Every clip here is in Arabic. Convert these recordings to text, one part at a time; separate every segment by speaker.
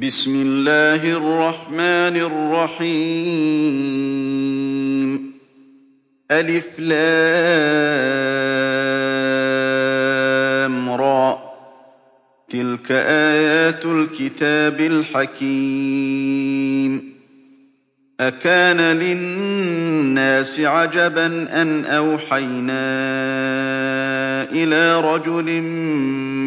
Speaker 1: بِسْمِ اللَّهِ الرَّحْمَٰنِ الرَّحِيمِ. الر ۚ تِلْكَ آيَاتُ الْكِتَابِ الْحَكِيمِ. أَكَانَ لِلنَّاسِ عَجَبًا أَنْ أَوْحَيْنَا إِلَىٰ رَجُلٍ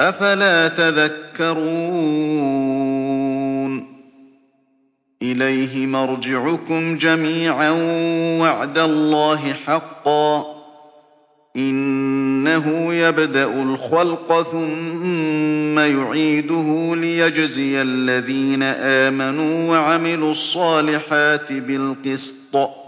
Speaker 1: أَفَلَا تَذَكَّرُونَ؟ إِلَيْهِ مَرْجِعُكُمْ جَمِيعًا ۖ وَعْدَ اللَّهِ حَقًّا ۚ. إِنَّهُ يَبْدَأُ الْخَلْقَ ثُمَّ يُعِيدُهُ لِيَجْزِيَ الَّذِينَ آمَنُوا وَعَمِلُوا الصَّالِحَاتِ بِالْقِسْطِ ۚ.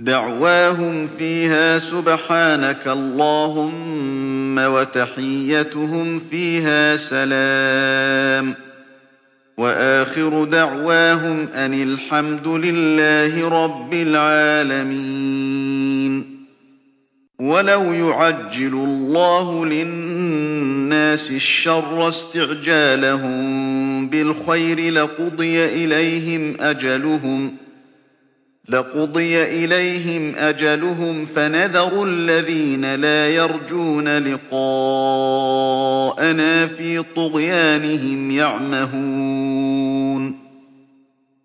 Speaker 1: دَعْوَاهُمْ فِيهَا سُبْحَانَكَ اللَّهُمَّ وَتَحِيَّتُهُمْ فِيهَا سَلَامٌ ۚ. وَآخِرُ دَعْوَاهُمْ أَنِ الْحَمْدُ لِلَّهِ رَبِّ الْعَالَمِينَ. وَلَوْ يُعَجِّلُ اللَّهُ لِلنَّاسِ الشَّرَّ اسْتِعْجَالَهُم بِالْخَيْرِ لَقُضِيَ إِلَيْهِمْ أَجَلُهُمْ فَنَذَرُ الَّذِينَ لَا يَرْجُونَ لِقَاءَنَا فِي طُغْيَانِهِمْ يَعْمَهُونَ.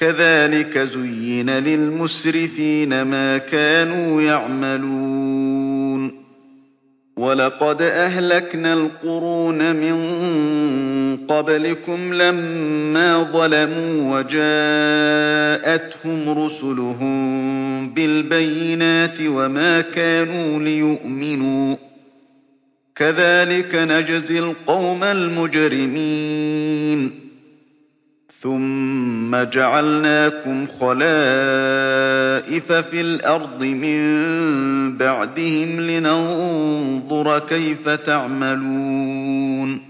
Speaker 1: كَذَٰلِكَ زُيِّنَ لِلْمُسْرِفِينَ مَا كَانُوا يَعْمَلُونَ. وَلَقَدْ أَهْلَكْنَا الْقُرُونَ مِن قَبْلِكُمْ لَمَّا ظَلَمُوا وَجَاءَتْهُمْ رُسُلُهُم بِالْبَيِّنَاتِ وَمَا كَانُوا لِيُؤْمِنُوا ۚ. كَذَٰلِكَ نَجْزِي الْقَوْمَ الْمُجْرِمِينَ. ثُمَّ جَعَلْنَاكُمْ خَلَائِفَ فِي الْأَرْضِ مِن بَعْدِهِمْ لِنَنظُرَ كَيْفَ تَعْمَلُونَ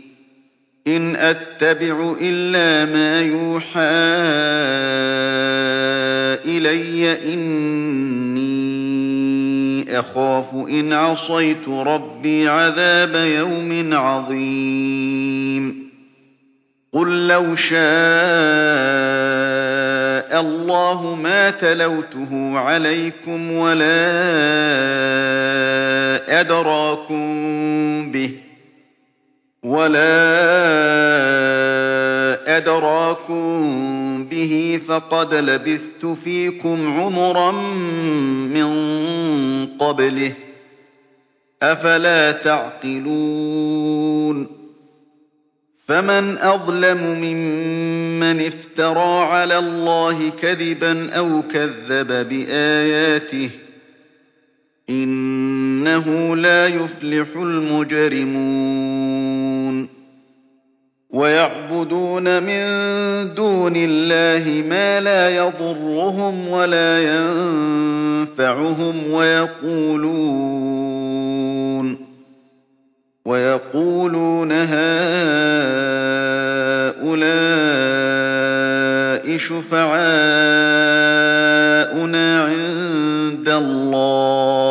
Speaker 1: إِنْ أَتَّبِعُ إِلَّا مَا يُوحَىٰ إِلَيَّ ۖ إِنِّي أَخَافُ إِنْ عَصَيْتُ رَبِّي عَذَابَ يَوْمٍ عَظِيمٍ. قُل لَّوْ شَاءَ اللَّهُ مَا تَلَوْتُهُ عَلَيْكُمْ وَلَا أَدْرَاكُم بِهِ ۖ. فَقَدْ لَبِثْتُ فِيكُمْ عُمُرًا مِّن قَبْلِهِ ۚ أَفَلَا تَعْقِلُونَ فَمَنْ أَظْلَمُ مِمَّنِ افْتَرَىٰ عَلَى اللَّهِ كَذِبًا أَوْ كَذَّبَ بِآيَاتِهِ ۚ إِنَّهُ لَا يُفْلِحُ الْمُجْرِمُونَ وَيَعْبُدُونَ مِن دُونِ اللَّهِ مَا لَا يَضُرُّهُمْ وَلَا يَنفَعُهُمْ وَيَقُولُونَ هَٰؤُلَاءِ شُفَعَاؤُنَا عِندَ اللَّهِ ۚ.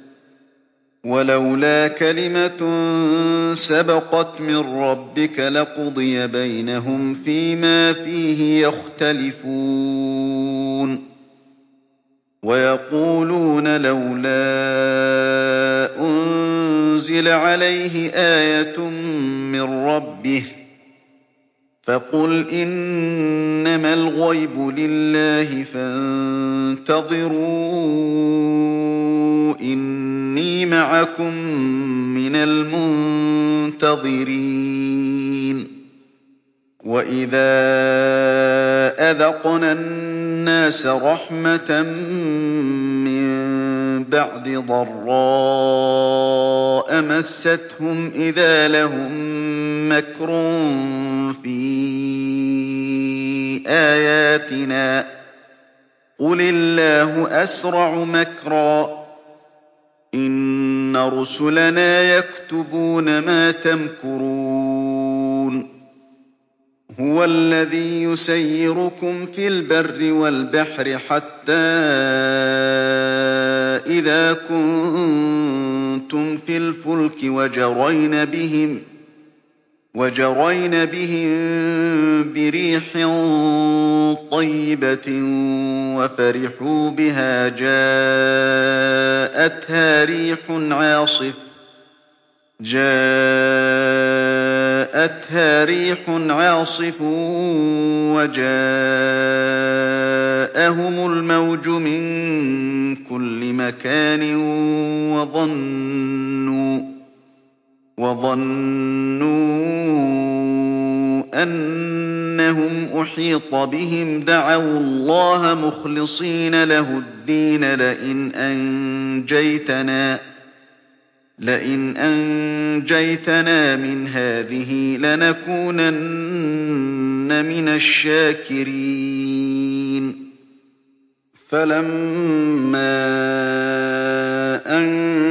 Speaker 1: وَلَوْلَا كَلِمَةٌ سَبَقَتْ مِن رَّبِّكَ لَقُضِيَ بَيْنَهُمْ فِيمَا فِيهِ يَخْتَلِفُونَ. وَيَقُولُونَ لَوْلَا أُنزِلَ عَلَيْهِ آيَةٌ مِّن رَّبِّهِ ۖ فَقُلْ إِنَّمَا الْغَيْبُ لِلَّهِ فَانتَظِرُوا إِنِّي مَعَكُم مِّنَ الْمُنتَظِرِينَ. وَإِذَا أَذَقْنَا النَّاسَ رَحْمَةً مِّن بَعْدِ ضَرَّاءَ مَسَّتْهُمْ إِذَا لَهُم مَّكْرٌ فِي آيَاتِنَا ۚ قُلِ اللَّهُ أَسْرَعُ مَكْرًا ۚ إِنَّ رُسُلَنَا يَكْتُبُونَ مَا تَمْكُرُونَ هُوَ الَّذِي يُسَيِّرُكُمْ فِي الْبَرِّ وَالْبَحْرِ حَتَّىٰ إِذَا كُنتُمْ فِي الْفُلْكِ وَجَرَيْنَ بِهِم بِرِيحٍ طَيِّبَةٍ وَفَرِحُوا بِهَا جَاءَتْهَا رِيحٌ عَاصِفٌ وَجَاءَهُمُ الْمَوْجُ مِن كُلِّ مَكَانٍ وَظَنُّوا أَنَّهُمْ أُحِيطَ بِهِمْ دَعَوُا اللَّهَ مُخْلِصِينَ لَهُ الدِّينَ لَئِنْ لئن أنجيتنا من هذه لنكونن من الشاكرين. فلما أنجاهم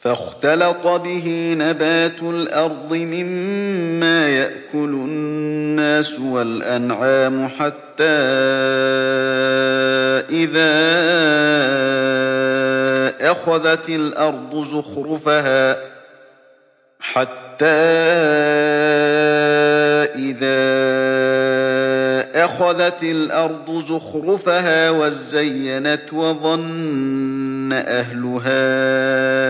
Speaker 1: فاختلط به نبات الأرض مما يأكل الناس والأنعام حتى إذا أخذت الأرض زخرفها وزينت وظن أهلها.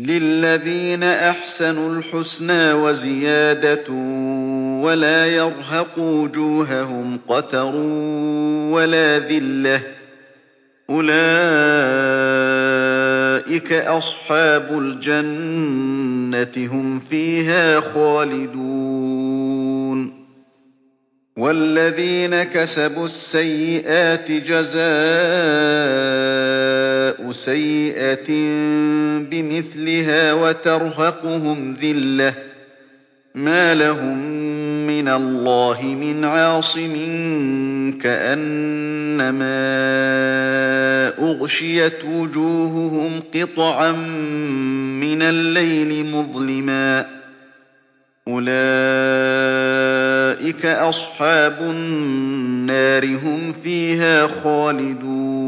Speaker 1: للذين أحسنوا الحسنى وزيادة ولا يرهق وجوههم قتر ولا ذلة أولئك أصحاب الجنة هم فيها خالدون والذين كسبوا السيئات جزاء سيئة بمثلها وترهقهم ذلة ما لهم من الله من عاصم كأنما أغشيت وجوههم قطعا من الليل مظلما أولئك أصحاب النار هم فيها خالدون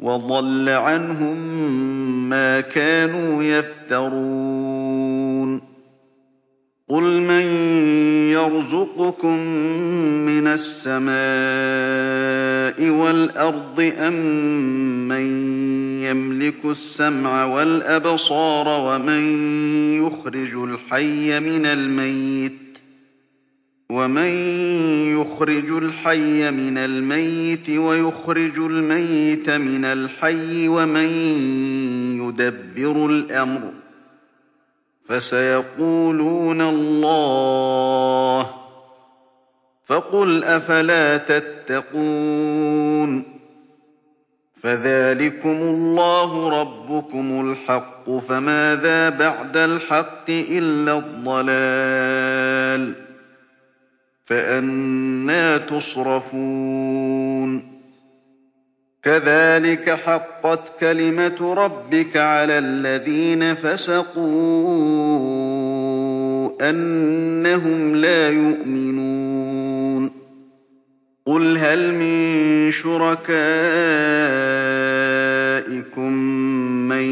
Speaker 1: وضل عنهم ما كانوا يفترون. قل من يرزقكم من السماء والأرض أم من يملك السمع والأبصار ومن يخرج الحي من الميت ومن يخرج الحي من الميت ويخرج الميت من الحي ومن يدبر الأمر فسيقولون الله فَقُلْ أَفَلَا تَتَّقُونَ فَذَٰلِكُمُ اللَّهُ رَبُّكُمُ الْحَقُّ ۖ فَمَاذَا بَعْدَ الْحَقِّ إِلَّا الضَّلَالُ ۖ فَأَنَّىٰ تُصْرَفُونَ كَذَٰلِكَ حَقَّتْ كَلِمَتُ رَبِّكَ عَلَى الَّذِينَ فَسَقُوا أَنَّهُمْ لَا يُؤْمِنُونَ قُلْ هَلْ مِن شُرَكَائِكُم مَّن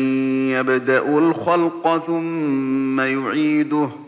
Speaker 1: يَبْدَأُ الْخَلْقَ ثُمَّ يُعِيدُهُ ۚ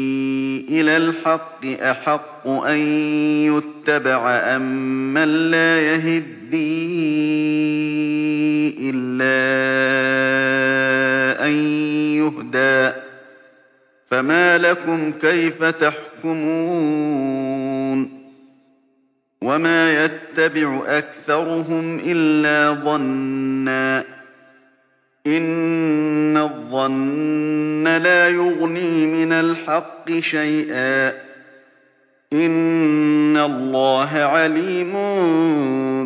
Speaker 1: إِلَى الْحَقِّ أَحَقُّ أَن يُتَّبَعَ أَمَّن لَّا يَهِدِّي إِلَّا أَن يُهْدَىٰ ۖ فَمَا لَكُمْ كَيْفَ تَحْكُمُونَ وَمَا يَتَّبِعُ أَكْثَرُهُمْ إِلَّا ظَنًّا ۚ إِنَّ الظَّنَّ لَا يُغْنِي مِنَ الْحَقِّ شَيْئًا ۚ إِنَّ اللَّهَ عَلِيمٌ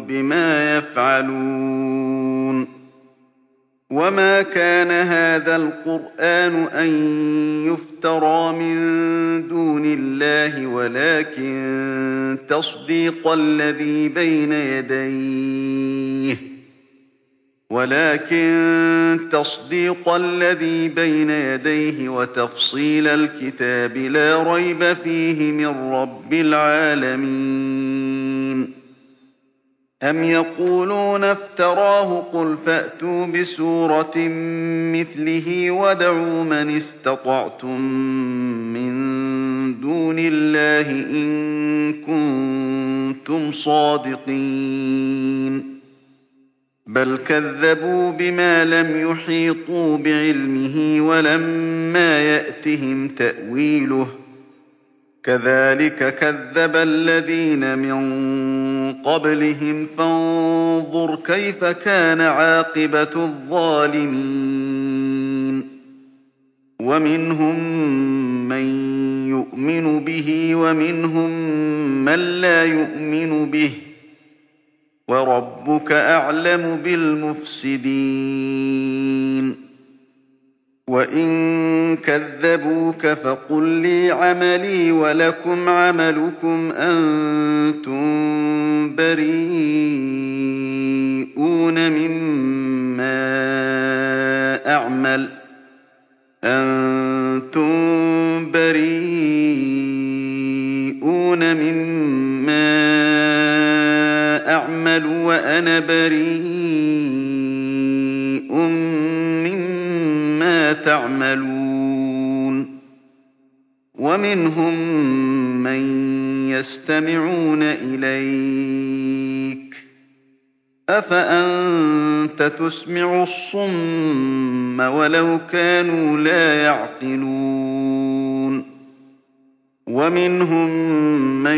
Speaker 1: بِمَا يَفْعَلُونَ وَمَا كَانَ هَٰذَا الْقُرْآنُ أَن يُفْتَرَىٰ مِن دُونِ اللَّهِ وَلَٰكِن تَصْدِيقَ الَّذِي بَيْنَ يَدَيْهِ وَتَفْصِيلَ الْكِتَابِ لَا رَيْبَ فِيهِ مِن رَّبِّ الْعَالَمِينَ. أَمْ يَقُولُونَ افْتَرَاهُ ۖ قُلْ فَأْتُوا بِسُورَةٍ مِّثْلِهِ وَادْعُوا مَنِ اسْتَطَعْتُم مِّن دُونِ اللَّهِ إِن كُنتُمْ صَادِقِينَ. بَلْ كَذَّبُوا بِمَا لَمْ يُحِيطُوا بِعِلْمِهِ وَلَمَّا يَأْتِهِمْ تَأْوِيلُهُ ۚ كَذَٰلِكَ كَذَّبَ الَّذِينَ مِن قَبْلِهِمْ ۖ فَانظُرْ كَيْفَ كَانَ عَاقِبَةُ الظَّالِمِينَ وَمِنْهُم مَّن يُؤْمِنُ بِهِ وَمِنْهُم مَّن لَّا يُؤْمِنُ بِهِ ۚ وَرَبُّكَ أَعْلَمُ بِالْمُفْسِدِينَ. وَإِن كَذَّبُوكَ فَقُل لِّي عَمَلِي وَلَكُمْ عَمَلُكُمْ ۖ أَنتُم بَرِيئُونَ مِمَّا أَعْمَلُ. وَأَنَا بَرِيءٌ مِّمَّا تَعْمَلُونَ وَمِنْهُم مَّن يَسْتَمِعُونَ إِلَيْكَ ۚ أَفَأَنتَ تُسْمِعُ الصُّمَّ وَلَوْ كَانُوا لَا يَعْقِلُونَ وَمِنْهُم مَّن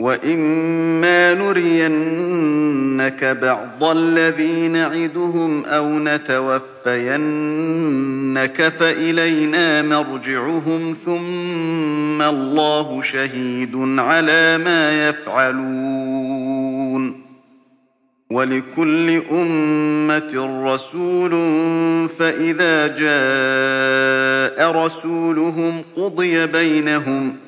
Speaker 1: وَإِمَّا نُرِيَنَّكَ بَعْضَ الَّذِي نَعِدُهُمْ أَوْ نَتَوَفَّيَنَّكَ فَإِلَيْنَا مَرْجِعُهُمْ ثُمَّ اللَّهُ شَهِيدٌ عَلَىٰ مَا يَفْعَلُونَ وَلِكُلِّ أُمَّةٍ رَّسُولٌ فَإِذَا جَاءَ رَسُولُهُمْ قُضِيَ بَيْنَهُم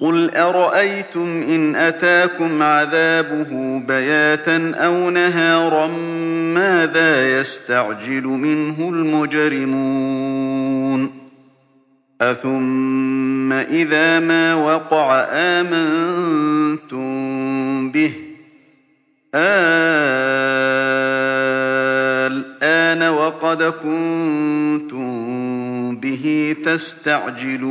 Speaker 1: قُلْ أَرَأَيْتُمْ إِنْ أَتَاكُمْ عَذَابُهُ بَيَاتًا أَوْ نَهَارًا مَّاذَا يَسْتَعْجِلُ مِنْهُ الْمُجْرِمُونَ أَثُمَّ إِذَا مَا وَقَعَ آمَنتُم بِهِ ۚ آلْآنَ وَقَدْ كُنتُم بِهِ تَسْتَعْجِلُونَ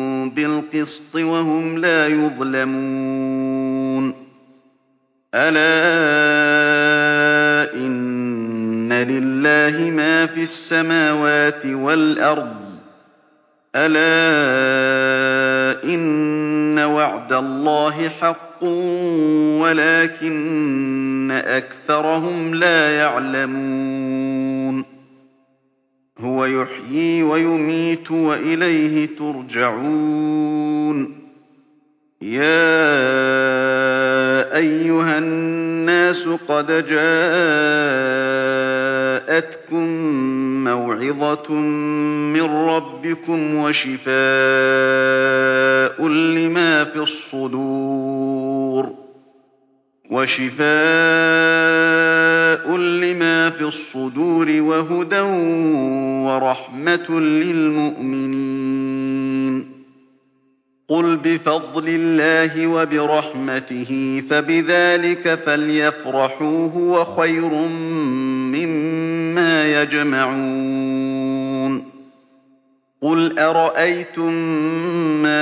Speaker 1: بِالْقِسْطِ وَهُمْ لَا يُظْلَمُونَ. أَلَا إِنَّ لِلَّهِ مَا فِي السَّمَاوَاتِ وَالْأَرْضِ ۚ. أَلَا إِنَّ وَعْدَ اللَّهِ حَقٌّ وَلَٰكِنَّ أَكْثَرَهُمْ لَا يَعْلَمُونَ. هُوَ يُحْيِي وَيُمِيتُ وَإِلَيْهِ تُرْجَعُونَ. يَا أَيُّهَا النَّاسُ قَدْ جَاءَتْكُم مَّوْعِظَةٌ مِّن رَّبِّكُمْ وَشِفَاءٌ لِّمَا فِي الصُّدُورِ. وَهُدًى وَرَحْمَةٌ لِّلْمُؤْمِنِينَ. قُلْ بِفَضْلِ اللَّهِ وَبِرَحْمَتِهِ فَبِذَٰلِكَ فَلْيَفْرَحُوا هُوَ خَيْرٌ مِّمَّا يَجْمَعُونَ. قُلْ أَرَأَيْتُم مَّا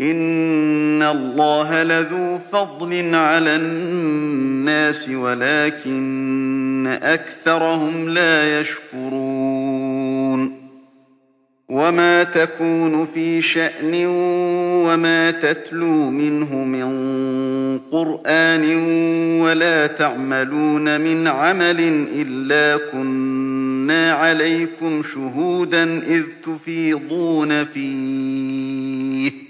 Speaker 1: إِنَّ اللَّهَ لَذُو فَضْلٍ عَلَى النَّاسِ وَلَٰكِنَّ أَكْثَرَهُمْ لَا يَشْكُرُونَ وَمَا تَكُونُ فِي شَأْنٍ وَمَا تَتْلُو مِنْهُ مِن قُرْآنٍ وَلَا تَعْمَلُونَ مِنْ عَمَلٍ إِلَّا كُنَّا عَلَيْكُمْ شُهُودًا إِذْ تُفِيضُونَ فِيهِ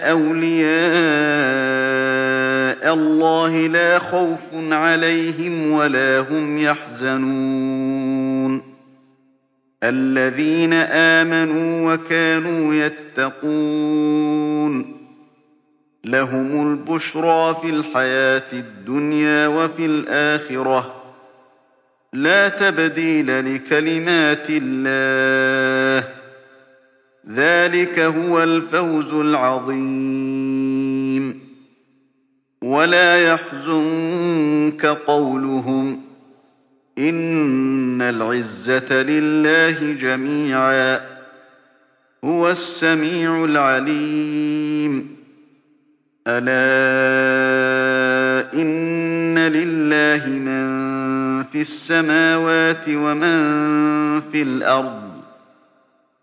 Speaker 1: أَوْلِيَاءَ اللَّهِ لَا خَوْفٌ عَلَيْهِمْ وَلَا هُمْ يَحْزَنُونَ الَّذِينَ آمَنُوا وَكَانُوا يَتَّقُونَ لَهُمُ الْبُشْرَىٰ فِي الْحَيَاةِ الدُّنْيَا وَفِي الْآخِرَةِ ۖ لَا تَبْدِيلَ لِكَلِمَاتِ اللَّهِ ۚ ذَٰلِكَ هُوَ الْفَوْزُ الْعَظِيمُ وَلَا يَحْزُنكَ قَوْلُهُمْ ۘ إِنَّ الْعِزَّةَ لِلَّهِ جَمِيعًا ۚ هُوَ السَّمِيعُ الْعَلِيمُ أَلَا إِنَّ لِلَّهِ مَن فِي السَّمَاوَاتِ وَمَن فِي الْأَرْضِ ۗ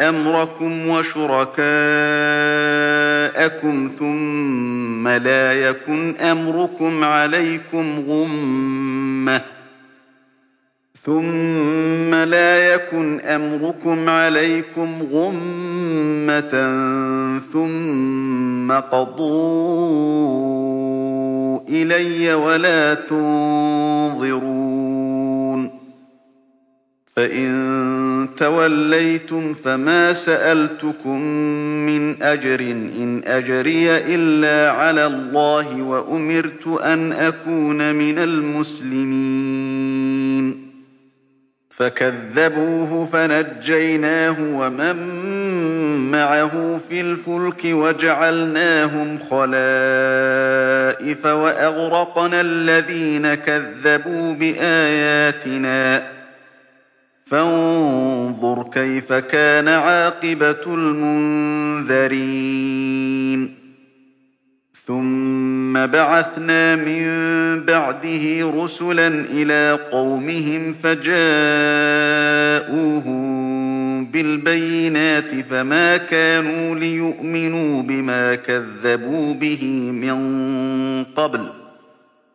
Speaker 1: أَمْرَكُمْ وَشُرَكَاءَكُمْ ثُمَّ لَا يَكُنْ أَمْرُكُمْ عَلَيْكُمْ غُمَّةً ثُمَّ قَضُوا إِلَيَّ وَلَا تُنظِرُونِ فَإِن تَوَلَّيْتُمْ فَمَا سَأَلْتُكُم مِّنْ أَجْرٍ ۖ إِنْ أَجْرِيَ إِلَّا عَلَى اللَّهِ ۖ وَأُمِرْتُ أَنْ أَكُونَ مِنَ الْمُسْلِمِينَ. فَكَذَّبُوهُ فَنَجَّيْنَاهُ وَمَن مَّعَهُ فِي الْفُلْكِ وَجَعَلْنَاهُمْ خَلَائِفَ وَأَغْرَقْنَا الَّذِينَ كَذَّبُوا بِآيَاتِنَا ۖ. فَانظُرْ كَيْفَ كَانَ عَاقِبَةُ الْمُنذَرِينَ. ثُمَّ بَعَثْنَا مِن بَعْدِهِ رُسُلًا إِلَىٰ قَوْمِهِمْ فَجَاءُوهُم بِالْبَيِّنَاتِ فَمَا كَانُوا لِيُؤْمِنُوا بِمَا كَذَّبُوا بِهِ مِن قَبْلُ ۚ.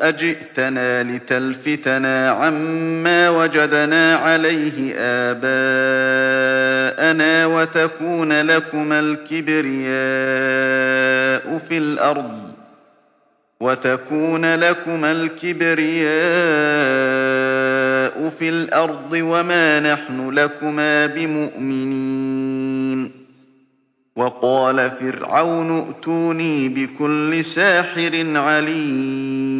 Speaker 1: أَجِئْتَنَا لِتَلْفِتَنَا عَمَّا وَجَدْنَا عَلَيْهِ آبَاءَنَا وَتَكُونَ لَكُمَا الْكِبْرِيَاءُ فِي الْأَرْضِ وَمَا نَحْنُ لَكُمَا بِمُؤْمِنِينَ وَقَالَ فِرْعَوْنُ ائْتُونِي بِكُلِّ سَاحِرٍ عَلِيمٍ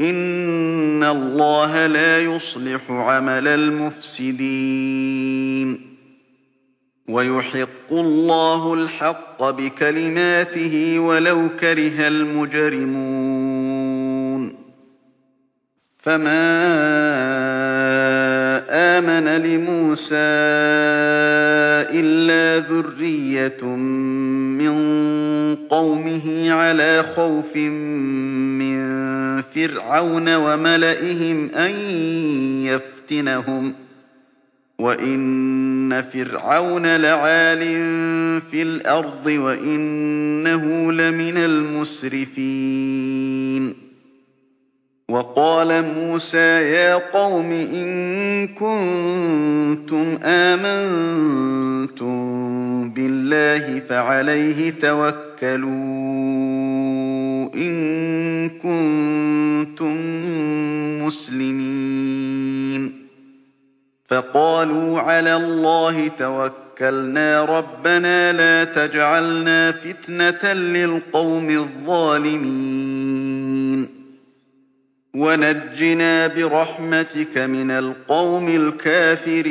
Speaker 1: إِنَّ اللَّهَ لَا يُصْلِحُ عَمَلَ الْمُفْسِدِينَ وَيُحِقُّ اللَّهُ الْحَقَّ بِكَلِمَاتِهِ وَلَوْ كَرِهَ الْمُجْرِمُونَ فَمَا آمَنَ لِمُوسَىٰ إِلَّا ذُرِّيَّةٌ مِّن قَوْمِهِ عَلَىٰ خَوْفٍ مِّن فِرْعَوْنَ وَمَلَئِهِمْ أَن يَفْتِنَهُمْ ۚ وَإِنَّ فِرْعَوْنَ لَعَالٍ فِي الْأَرْضِ وَإِنَّهُ لَمِنَ الْمُسْرِفِينَ. وَقَالَ مُوسَىٰ يَا قَوْمِ إِن كُنتُمْ آمَنتُم بِاللَّهِ فَعَلَيْهِ تَوَكَّلُوا إِن كُنتُم مُّسْلِمِينَ. فَقَالُوا عَلَى اللَّهِ تَوَكَّلْنَا رَبَّنَا لَا تَجْعَلْنَا فِتْنَةً لِّلْقَوْمِ الظَّالِمِينَ. وَنَجِّنَا بِرَحْمَتِكَ مِنَ الْقَوْمِ الْكَافِرِينَ.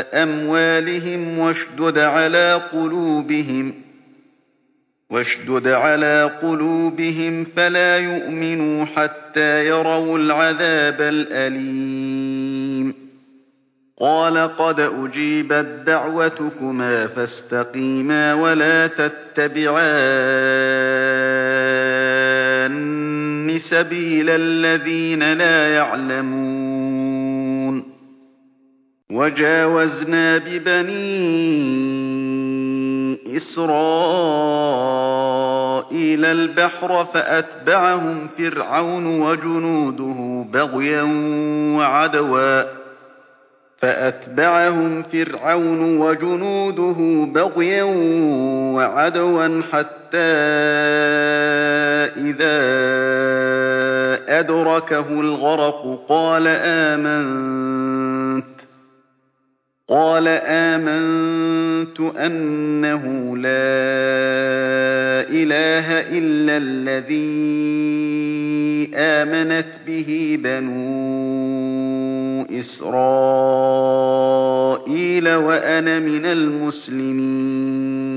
Speaker 1: أَمْوَالِهِمْ وَاشْدُدْ عَلَىٰ قُلُوبِهِمْ فَلَا يُؤْمِنُوا حَتَّىٰ يَرَوُا الْعَذَابَ الْأَلِيمَ. قَالَ قَدْ أُجِيبَت دَّعْوَتُكُمَا فَاسْتَقِيمَا وَلَا تَتَّبِعَانِّ سَبِيلَ الَّذِينَ لَا يَعْلَمُونَ. وَجَاوَزْنَا بِبَنِي إِسْرَائِيلَ الْبَحْرَ فَأَتْبَعَهُمْ فِرْعَوْنُ وَجُنُودُهُ بَغْيًا وَعَدْوًا. حَتَّىٰ إِذَا أَدْرَكَهُ الْغَرَقُ قَالَ آمَنتُ. أَنَّهُ لَا إِلَٰهَ إِلَّا الَّذِي آمَنَتْ بِهِ بَنُو إِسْرَائِيلَ وَأَنَا مِنَ الْمُسْلِمِينَ.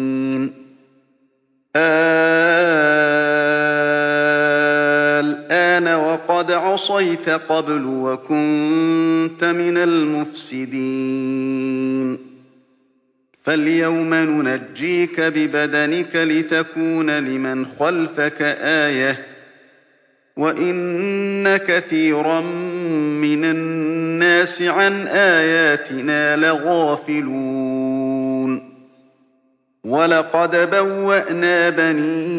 Speaker 1: عَصَيْتَ قَبْلُ وَكُنتَ مِنَ الْمُفْسِدِينَ. فَالْيَوْمَ نُنَجِّيكَ بِبَدَنِكَ لِتَكُونَ لِمَنْ خَلْفَكَ آيَةً ۚ وَإِنَّ كَثِيرًا مِّنَ النَّاسِ عَنْ آيَاتِنَا لَغَافِلُونَ. وَلَقَدْ بَوَّأْنَا بَنِي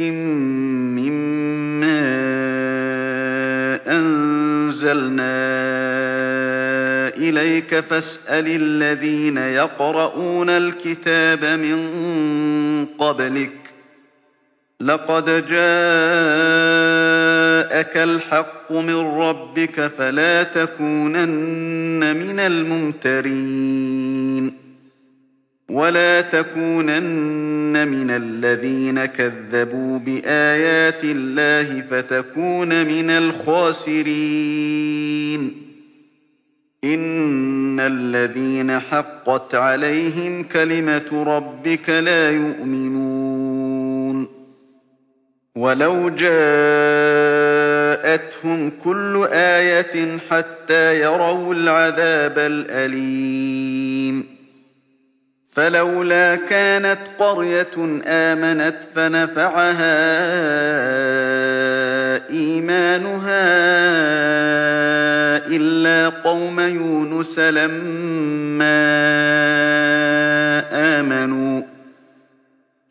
Speaker 1: مِّمَّا أَنزَلْنَا إِلَيْكَ فَاسْأَلِ الَّذِينَ يَقْرَءُونَ الْكِتَابَ مِن قَبْلِكَ ۚ لَقَدْ جَاءَكَ الْحَقُّ مِن رَّبِّكَ فَلَا تَكُونَنَّ مِنَ الْمُمْتَرِينَ وَلَا تَكُونَنَّ مِنَ الَّذِينَ كَذَّبُوا بِآيَاتِ اللَّهِ فَتَكُونَ مِنَ الْخَاسِرِينَ إِنَّ الَّذِينَ حَقَّتْ عَلَيْهِمْ كَلِمَتُ رَبِّكَ لَا يُؤْمِنُونَ وَلَوْ جَاءَتْهُمْ كُلُّ آيَةٍ حَتَّىٰ يَرَوُا الْعَذَابَ الْأَلِيمَ فَلَوْلَا كَانَتْ قَرْيَةٌ آمَنَتْ فَنَفَعَهَا إِيمَانُهَا إِلَّا قَوْمَ يُونُسَ لَمَّا آمَنُوا.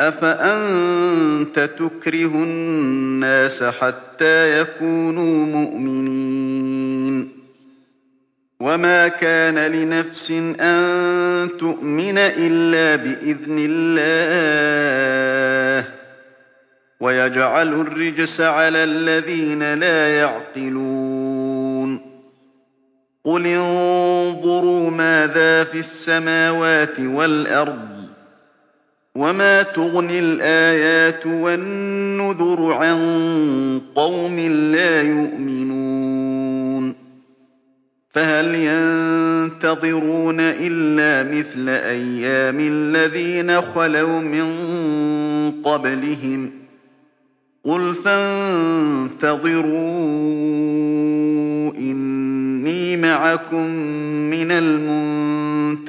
Speaker 1: أَفَأَنتَ تُكْرِهُ النَّاسَ حَتَّىٰ يَكُونُوا مُؤْمِنِينَ؟ وَمَا كَانَ لِنَفْسٍ أَن تُؤْمِنَ إِلَّا بِإِذْنِ اللَّهِ ۚ وَيَجْعَلُ الرِّجْسَ عَلَى الَّذِينَ لَا يَعْقِلُونَ؟ قُلِ انظُرُوا مَاذَا فِي السَّمَاوَاتِ وَالْأَرْضِ ۚ وَمَا تُغْنِي الْآيَاتُ وَالنُّذُرُ عَن قَوْمٍ لَّا يُؤْمِنُونَ فَهَلْ يَنتَظِرُونَ إِلَّا مِثْلَ أَيَّامِ الَّذِينَ خَلَوْا مِن قَبْلِهِمْ ۚ قُلْ فَانتَظِرُوا إِنِّي مَعَكُم مِّنَ الْمُنتَظِرِينَ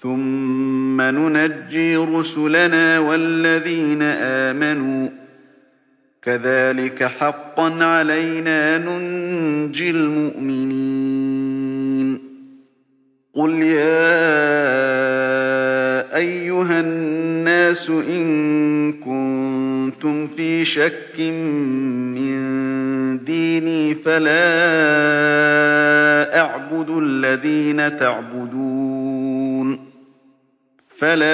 Speaker 1: ثُمَّ نُنَجِّي رُسُلَنَا وَالَّذِينَ آمَنُوا ۚ كَذَٰلِكَ حَقًّا عَلَيْنَا نُنجِي الْمُؤْمِنِينَ قُلْ يَا أَيُّهَا النَّاسُ إِن كُنتُمْ فِي شَكٍّ مِّن دِينِي فَلَا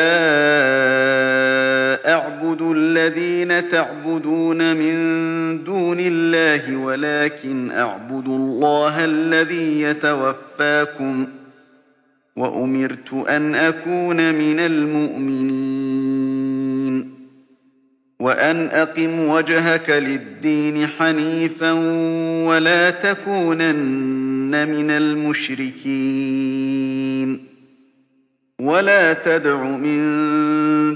Speaker 1: أَعْبُدُ الَّذِينَ تَعْبُدُونَ مِن دُونِ اللَّهِ وَلَٰكِنْ أَعْبُدُ اللَّهَ الَّذِي يَتَوَفَّاكُمْ ۖ وَأُمِرْتُ أَنْ أَكُونَ مِنَ الْمُؤْمِنِينَ وَأَنْ أَقِمْ وَجْهَكَ لِلدِّينِ حَنِيفًا وَلَا تَكُونَنَّ مِنَ الْمُشْرِكِينَ وَلَا تَدْعُ مِن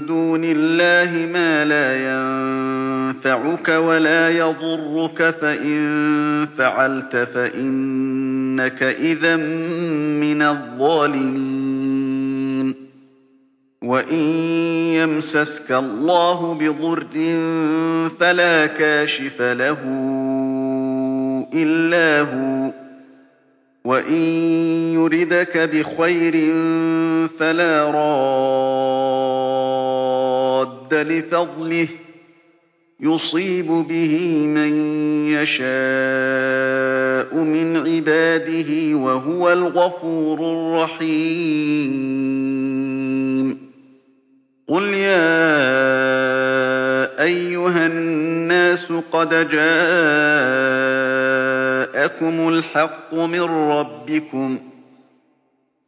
Speaker 1: دُونِ اللَّهِ مَا لَا يَنفَعُكَ وَلَا يَضُرُّكَ فَإِن فَعَلْتَ فَإِنَّكَ إِذًا مِّنَ الظَّالِمِينَ وَإِن يَمْسَسْكَ اللَّهُ بِضُرٍّ فَلَا كَاشِفَ لَهُ إِلَّا هُوَ ۖ وَإِن يُرِدْكَ بِخَيْرٍ فَلَا رَادَّ لِفَضْلِهِ ۚ يُصِيبُ بِهِ مَن يَشَاءُ مِنْ عِبَادِهِ ۚ وَهُوَ الْغَفُورُ الرَّحِيمُ قُلْ يَا أَيُّهَا النَّاسُ قَدْ جَاءَكُمُ الْحَقُّ مِن رَّبِّكُمْ ۖ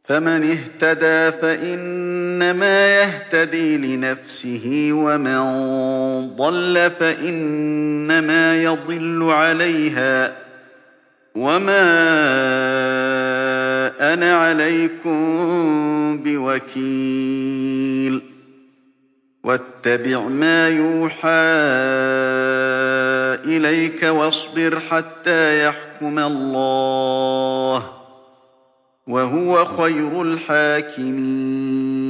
Speaker 1: فَمَنِ اهْتَدَىٰ فَإِنَّمَا يَهْتَدِي لِنَفْسِهِ ۖ وَمَن ضَلَّ فَإِنَّمَا يَضِلُّ عَلَيْهَا ۖ وَمَا أَنَا عَلَيْكُم بِوَكِيلٍ وَاتَّبِعْ مَا يُوحَىٰ إِلَيْكَ وَاصْبِرْ حَتَّىٰ يَحْكُمَ اللَّهُ ۚ وَهُوَ خَيْرُ الْحَاكِمِينَ.